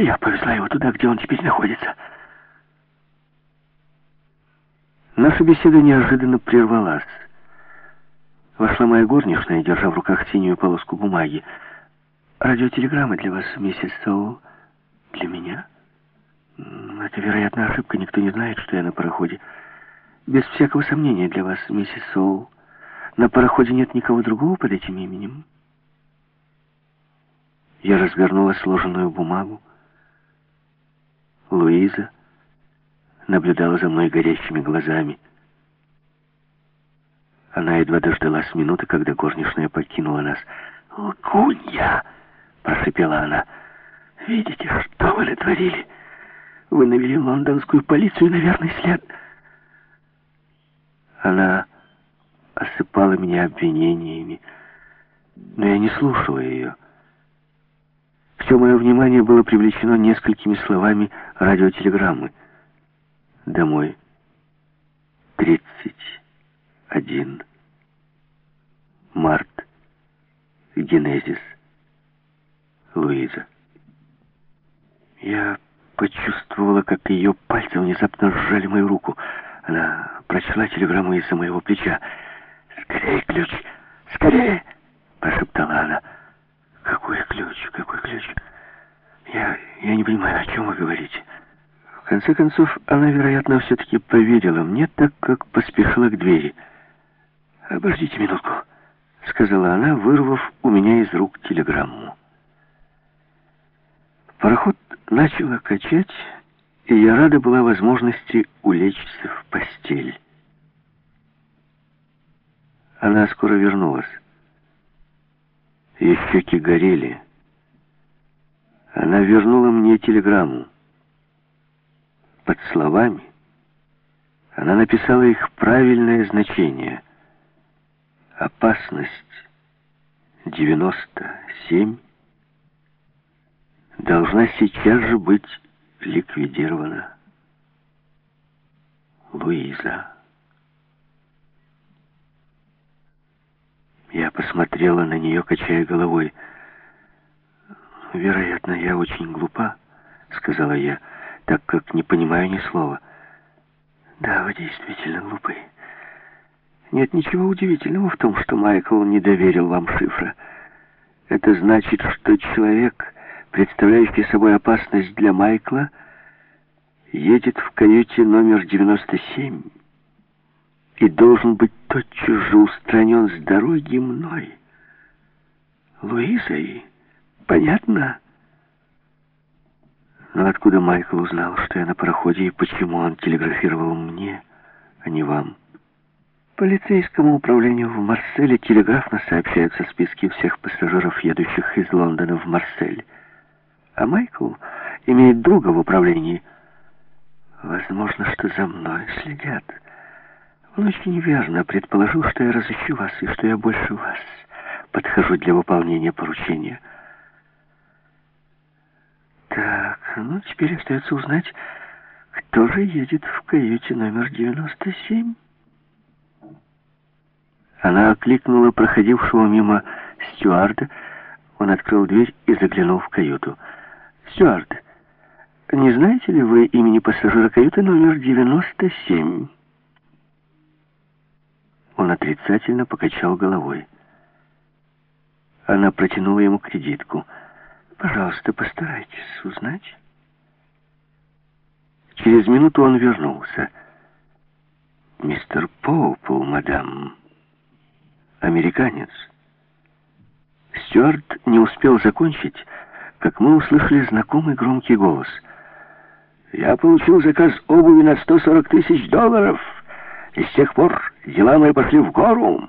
Это я повезла его туда, где он теперь находится. Наша беседа неожиданно прервалась. Вошла моя горничная, держа в руках синюю полоску бумаги. «Радиотелеграмма для вас, миссис Соул. Для меня?» «Это, вероятно, ошибка. Никто не знает, что я на пароходе. Без всякого сомнения для вас, миссис Соул. На пароходе нет никого другого под этим именем?» Я развернула сложенную бумагу. Луиза наблюдала за мной горящими глазами. Она едва дождалась минуты, когда горничная покинула нас. «Лгунья!» — прошипела она. «Видите, что вы натворили? Вы навели лондонскую полицию на верный след». Она осыпала меня обвинениями, но я не слушала ее. Все мое внимание было привлечено несколькими словами радиотелеграммы. Домой. Тридцать один. Март. Генезис. Луиза. Я почувствовала, как ее пальцы внезапно сжали мою руку. Она прочла телеграмму из-за моего плеча. «Скорее ключ! Скорее!» — прошептала она. «Какой ключ? Какой ключ? Я, я не понимаю, о чем вы говорите». В конце концов, она, вероятно, все-таки поверила мне, так как поспешила к двери. «Обождите минутку», — сказала она, вырвав у меня из рук телеграмму. Пароход начало качать, и я рада была возможности улечься в постель. Она скоро вернулась. Ее щеки горели. Она вернула мне телеграмму. Под словами она написала их правильное значение. Опасность 97 должна сейчас же быть ликвидирована. Луиза. Я посмотрела на нее, качая головой. «Вероятно, я очень глупа», — сказала я, так как не понимаю ни слова. «Да, вы действительно глупы. Нет ничего удивительного в том, что Майкл не доверил вам шифра. Это значит, что человек, представляющий собой опасность для Майкла, едет в каюте номер 97 и должен быть тотчас же устранен с дороги мной. Луизой. Понятно? Но откуда Майкл узнал, что я на пароходе, и почему он телеграфировал мне, а не вам? Полицейскому управлению в Марселе телеграфно сообщаются списки всех пассажиров, едущих из Лондона в Марсель. А Майкл имеет друга в управлении. Возможно, что за мной следят. Он очень верно предположил, что я разыщу вас и что я больше вас подхожу для выполнения поручения. Так, ну теперь остается узнать, кто же едет в каюте номер 97. Она окликнула проходившего мимо стюарда. Он открыл дверь и заглянул в каюту. «Стюард, не знаете ли вы имени пассажира каюты номер 97?» Он отрицательно покачал головой. Она протянула ему кредитку. «Пожалуйста, постарайтесь узнать». Через минуту он вернулся. «Мистер Поупл, мадам, американец». Стюарт не успел закончить, как мы услышали знакомый громкий голос. «Я получил заказ обуви на 140 тысяч долларов!» И с тех пор дела мои пошли в гору.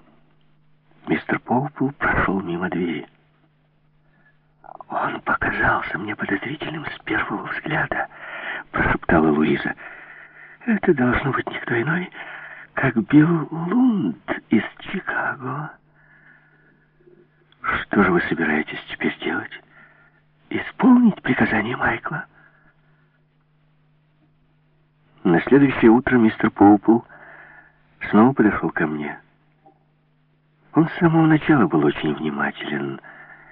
Мистер Поупл прошел мимо двери. «Он показался мне подозрительным с первого взгляда», — прошептала Луиза. «Это должно быть никто иной, как Билл Лунд из Чикаго». «Что же вы собираетесь теперь делать? Исполнить приказание Майкла?» На следующее утро мистер Поупл снова подошел ко мне. Он с самого начала был очень внимателен